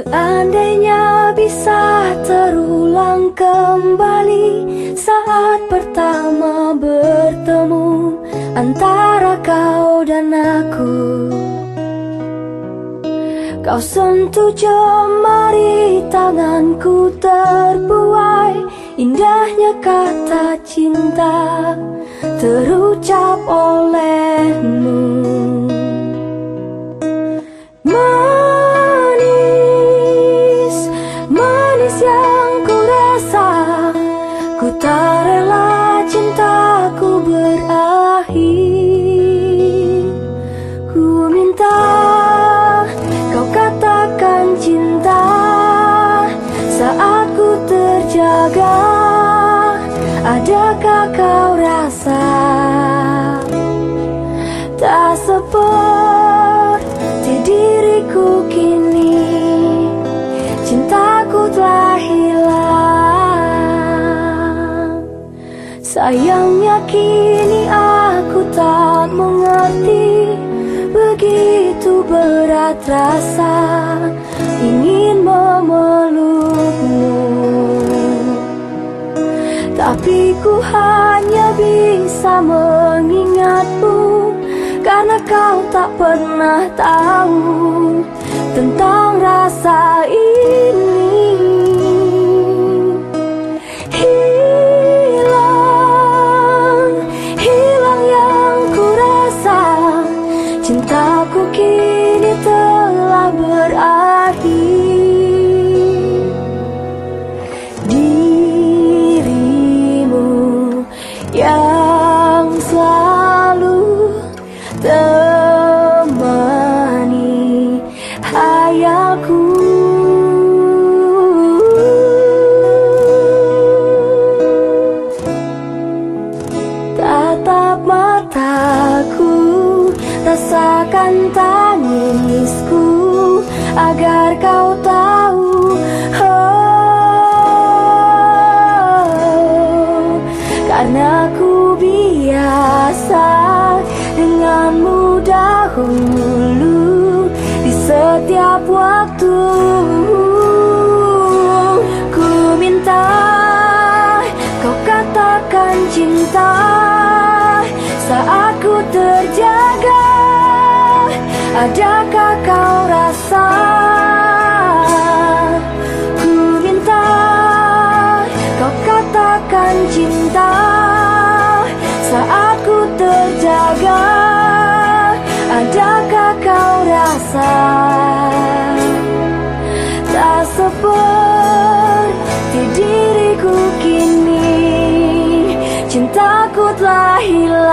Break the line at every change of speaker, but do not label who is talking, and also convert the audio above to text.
Seandainya bisa terulang kembali saat pertama bertemu antara kau dan aku. Kau sentuh jemari tanganku terbuai Indahnya kata cinta terucap kau rasa Tak seperti diriku kini. Cintaku telah hilang. Sayangnya kini aku tak mengerti Begitu berat rasa Ingin memelukmu Tapi ku hanya bisa mengingatmu Karena kau tak pernah tahu Tentang rasa ini. Hilang, hilang yang ku rasa Cintaku kini telah berakhir rasakan tangisku agar kau tahu. Oh, karena ku biasa dengan mudah di setiap waktu. Ku minta kau katakan cinta saat ku terjaga. Adakah kau rasa Ku minta? Kau katakan cinta Saat ku terjaga. Adakah kau rasa Tak seperti diriku kini? Cintaku telah hilang.